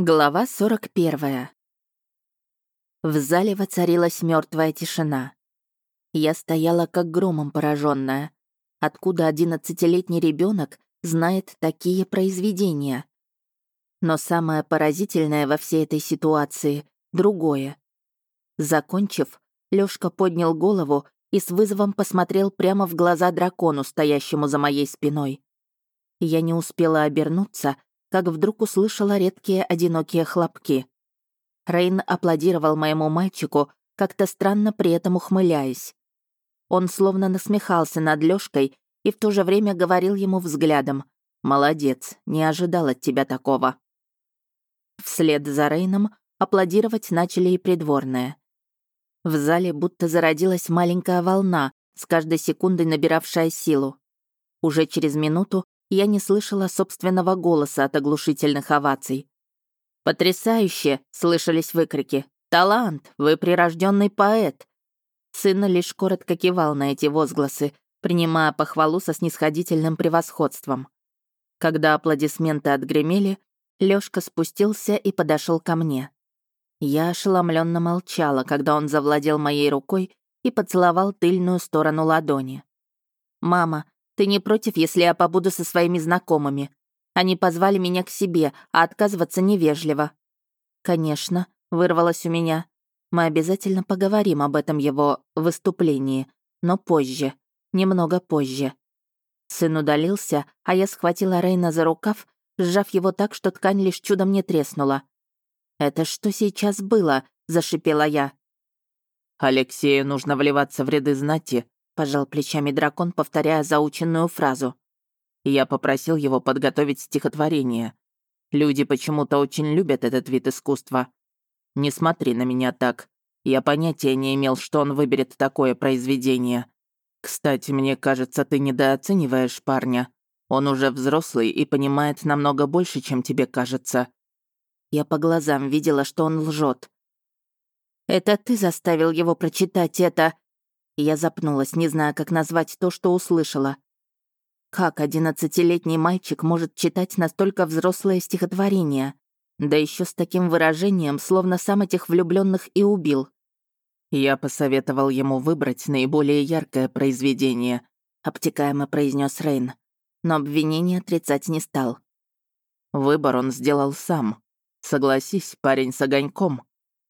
Глава 41. В зале воцарилась мертвая тишина. Я стояла как громом пораженная. Откуда одиннадцатилетний ребенок знает такие произведения? Но самое поразительное во всей этой ситуации — другое. Закончив, Лёшка поднял голову и с вызовом посмотрел прямо в глаза дракону, стоящему за моей спиной. Я не успела обернуться — как вдруг услышала редкие одинокие хлопки. Рейн аплодировал моему мальчику, как-то странно при этом ухмыляясь. Он словно насмехался над Лёшкой и в то же время говорил ему взглядом «Молодец, не ожидал от тебя такого». Вслед за Рейном аплодировать начали и придворные. В зале будто зародилась маленькая волна, с каждой секундой набиравшая силу. Уже через минуту я не слышала собственного голоса от оглушительных оваций. «Потрясающе!» — слышались выкрики. «Талант! Вы прирожденный поэт!» Сын лишь коротко кивал на эти возгласы, принимая похвалу со снисходительным превосходством. Когда аплодисменты отгремели, Лёшка спустился и подошел ко мне. Я ошеломленно молчала, когда он завладел моей рукой и поцеловал тыльную сторону ладони. «Мама, ты не против, если я побуду со своими знакомыми? Они позвали меня к себе, а отказываться невежливо». «Конечно», — вырвалось у меня. «Мы обязательно поговорим об этом его выступлении, но позже, немного позже». Сын удалился, а я схватила Рейна за рукав, сжав его так, что ткань лишь чудом не треснула. «Это что сейчас было?» — зашипела я. «Алексею нужно вливаться в ряды знати, пожал плечами дракон, повторяя заученную фразу. Я попросил его подготовить стихотворение. Люди почему-то очень любят этот вид искусства. Не смотри на меня так. Я понятия не имел, что он выберет такое произведение. Кстати, мне кажется, ты недооцениваешь парня. Он уже взрослый и понимает намного больше, чем тебе кажется. Я по глазам видела, что он лжет. «Это ты заставил его прочитать это?» Я запнулась, не зная, как назвать то, что услышала. Как одиннадцатилетний мальчик может читать настолько взрослое стихотворение? Да еще с таким выражением, словно сам этих влюбленных и убил. Я посоветовал ему выбрать наиболее яркое произведение, обтекаемо произнес Рейн, но обвинение отрицать не стал. Выбор он сделал сам. Согласись, парень с огоньком.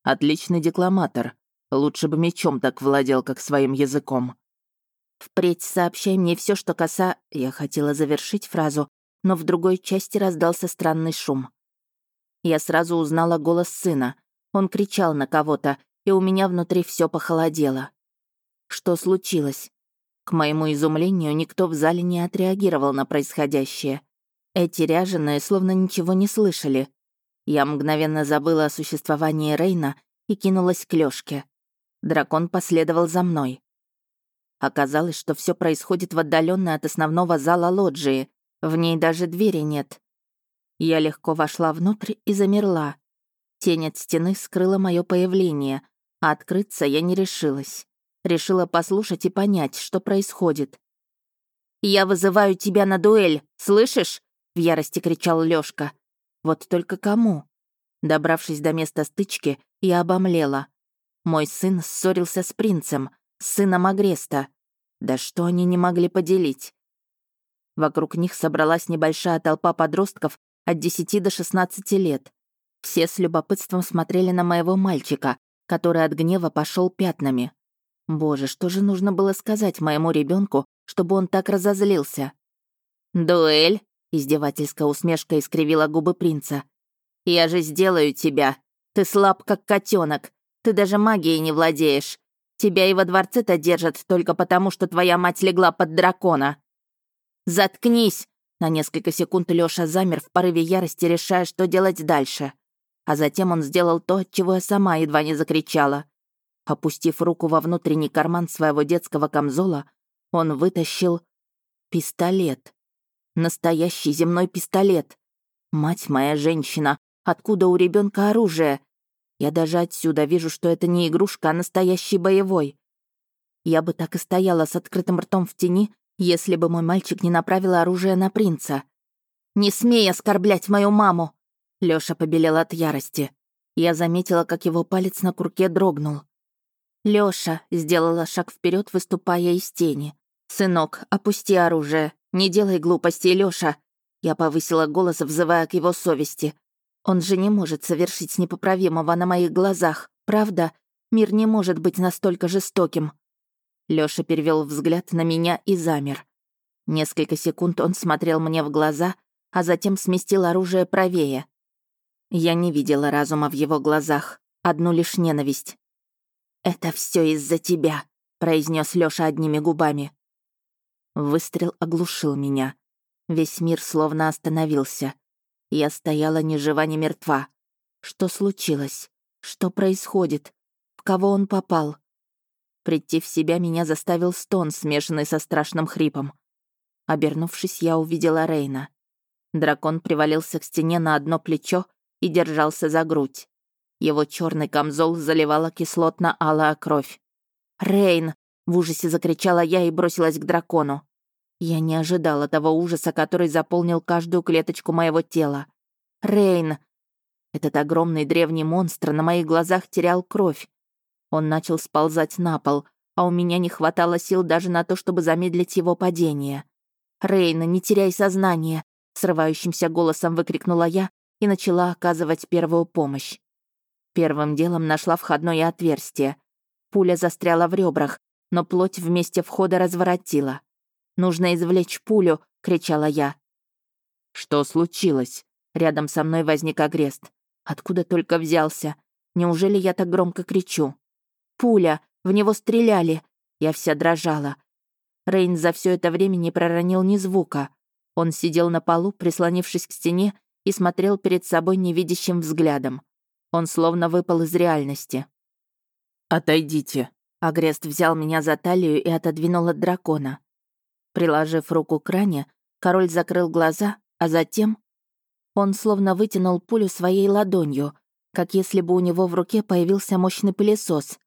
Отличный декламатор, Лучше бы мечом так владел, как своим языком. «Впредь сообщай мне все, что коса...» Я хотела завершить фразу, но в другой части раздался странный шум. Я сразу узнала голос сына. Он кричал на кого-то, и у меня внутри все похолодело. Что случилось? К моему изумлению, никто в зале не отреагировал на происходящее. Эти ряженые словно ничего не слышали. Я мгновенно забыла о существовании Рейна и кинулась к Лёшке. Дракон последовал за мной. Оказалось, что все происходит в отдаленной от основного зала лоджии. В ней даже двери нет. Я легко вошла внутрь и замерла. Тень от стены скрыла мое появление, а открыться я не решилась. Решила послушать и понять, что происходит. «Я вызываю тебя на дуэль, слышишь?» — в ярости кричал Лёшка. «Вот только кому?» Добравшись до места стычки, я обомлела. Мой сын ссорился с принцем, сыном Агреста. Да что они не могли поделить? Вокруг них собралась небольшая толпа подростков от 10 до 16 лет. Все с любопытством смотрели на моего мальчика, который от гнева пошел пятнами. Боже, что же нужно было сказать моему ребенку, чтобы он так разозлился? «Дуэль?» — издевательская усмешка искривила губы принца. «Я же сделаю тебя. Ты слаб, как котенок. Ты даже магией не владеешь. Тебя и во дворце-то держат только потому, что твоя мать легла под дракона». «Заткнись!» На несколько секунд Лёша замер в порыве ярости, решая, что делать дальше. А затем он сделал то, от чего я сама едва не закричала. Опустив руку во внутренний карман своего детского камзола, он вытащил пистолет. Настоящий земной пистолет. Мать моя женщина, откуда у ребенка оружие? Я даже отсюда вижу, что это не игрушка, а настоящий боевой. Я бы так и стояла с открытым ртом в тени, если бы мой мальчик не направил оружие на принца. «Не смей оскорблять мою маму!» Лёша побелел от ярости. Я заметила, как его палец на курке дрогнул. Лёша сделала шаг вперед, выступая из тени. «Сынок, опусти оружие. Не делай глупостей, Лёша!» Я повысила голос, взывая к его совести. «Он же не может совершить непоправимого на моих глазах, правда? Мир не может быть настолько жестоким». Лёша перевел взгляд на меня и замер. Несколько секунд он смотрел мне в глаза, а затем сместил оружие правее. Я не видела разума в его глазах, одну лишь ненависть. «Это все из-за тебя», — произнес Лёша одними губами. Выстрел оглушил меня. Весь мир словно остановился. Я стояла ни жива, ни мертва. Что случилось? Что происходит? В кого он попал? Прийти в себя меня заставил стон, смешанный со страшным хрипом. Обернувшись, я увидела Рейна. Дракон привалился к стене на одно плечо и держался за грудь. Его черный камзол заливала кислотно-алая кровь. «Рейн!» — в ужасе закричала я и бросилась к дракону. Я не ожидала того ужаса, который заполнил каждую клеточку моего тела. «Рейн!» Этот огромный древний монстр на моих глазах терял кровь. Он начал сползать на пол, а у меня не хватало сил даже на то, чтобы замедлить его падение. «Рейн, не теряй сознание!» — срывающимся голосом выкрикнула я и начала оказывать первую помощь. Первым делом нашла входное отверстие. Пуля застряла в ребрах, но плоть вместе входа разворотила. «Нужно извлечь пулю!» — кричала я. «Что случилось?» Рядом со мной возник агрест. Откуда только взялся? Неужели я так громко кричу? «Пуля! В него стреляли!» Я вся дрожала. Рейн за все это время не проронил ни звука. Он сидел на полу, прислонившись к стене, и смотрел перед собой невидящим взглядом. Он словно выпал из реальности. «Отойдите!» Агрест взял меня за талию и отодвинул от дракона. Приложив руку к ране, король закрыл глаза, а затем... Он словно вытянул пулю своей ладонью, как если бы у него в руке появился мощный пылесос.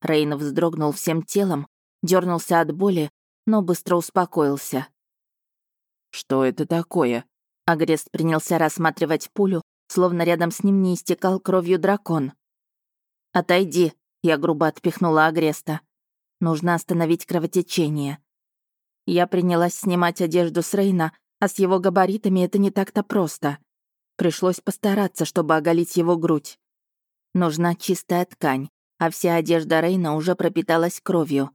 Рейн вздрогнул всем телом, дернулся от боли, но быстро успокоился. «Что это такое?» Агрест принялся рассматривать пулю, словно рядом с ним не истекал кровью дракон. «Отойди», — я грубо отпихнула Агреста. «Нужно остановить кровотечение. Я принялась снимать одежду с Рейна, а с его габаритами это не так-то просто. Пришлось постараться, чтобы оголить его грудь. Нужна чистая ткань, а вся одежда Рейна уже пропиталась кровью.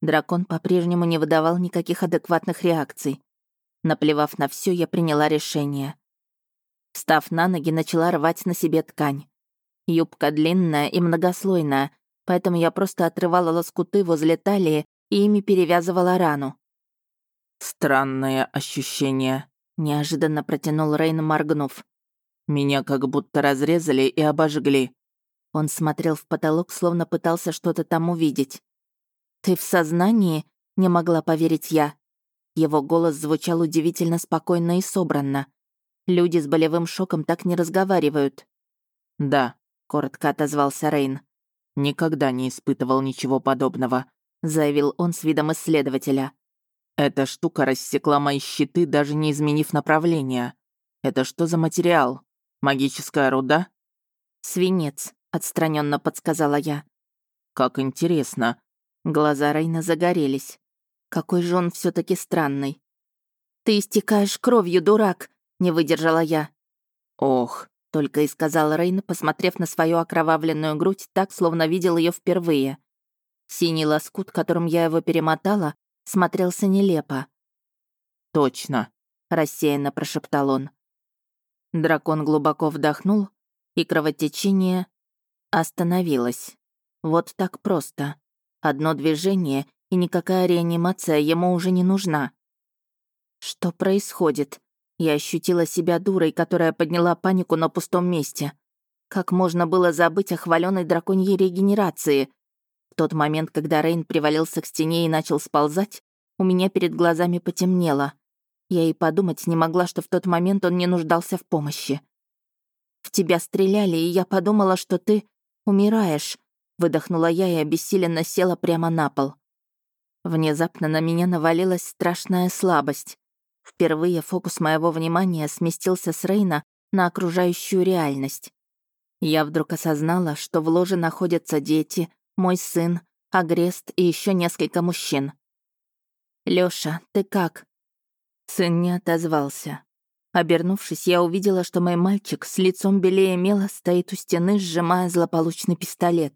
Дракон по-прежнему не выдавал никаких адекватных реакций. Наплевав на все, я приняла решение. Встав на ноги, начала рвать на себе ткань. Юбка длинная и многослойная, поэтому я просто отрывала лоскуты возле талии и ими перевязывала рану. «Странное ощущение», — неожиданно протянул Рейн, моргнув. «Меня как будто разрезали и обожгли». Он смотрел в потолок, словно пытался что-то там увидеть. «Ты в сознании?» — не могла поверить я. Его голос звучал удивительно спокойно и собранно. Люди с болевым шоком так не разговаривают. «Да», — коротко отозвался Рейн. «Никогда не испытывал ничего подобного заявил он с видом исследователя. «Эта штука рассекла мои щиты, даже не изменив направления. Это что за материал? Магическая руда?» «Свинец», — отстраненно подсказала я. «Как интересно». Глаза Рейна загорелись. Какой же он все таки странный. «Ты истекаешь кровью, дурак!» — не выдержала я. «Ох», — только и сказал Рейн, посмотрев на свою окровавленную грудь так, словно видел ее впервые. Синий лоскут, которым я его перемотала, смотрелся нелепо. «Точно», — рассеянно прошептал он. Дракон глубоко вдохнул, и кровотечение остановилось. Вот так просто. Одно движение, и никакая реанимация ему уже не нужна. Что происходит? Я ощутила себя дурой, которая подняла панику на пустом месте. Как можно было забыть о хваленой драконьей регенерации? Тот момент, когда Рейн привалился к стене и начал сползать, у меня перед глазами потемнело. Я и подумать не могла, что в тот момент он не нуждался в помощи. «В тебя стреляли, и я подумала, что ты умираешь», — выдохнула я и обессиленно села прямо на пол. Внезапно на меня навалилась страшная слабость. Впервые фокус моего внимания сместился с Рейна на окружающую реальность. Я вдруг осознала, что в ложе находятся дети, мой сын, Агрест и еще несколько мужчин. Лёша, ты как?» Сын не отозвался. Обернувшись, я увидела, что мой мальчик с лицом белее мела стоит у стены, сжимая злополучный пистолет.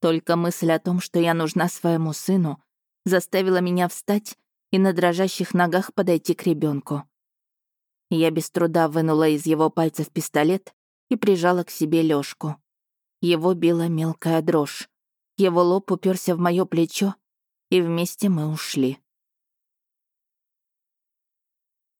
Только мысль о том, что я нужна своему сыну, заставила меня встать и на дрожащих ногах подойти к ребенку. Я без труда вынула из его пальцев пистолет и прижала к себе Лёшку. Его била мелкая дрожь. Его лоб уперся в моё плечо, и вместе мы ушли.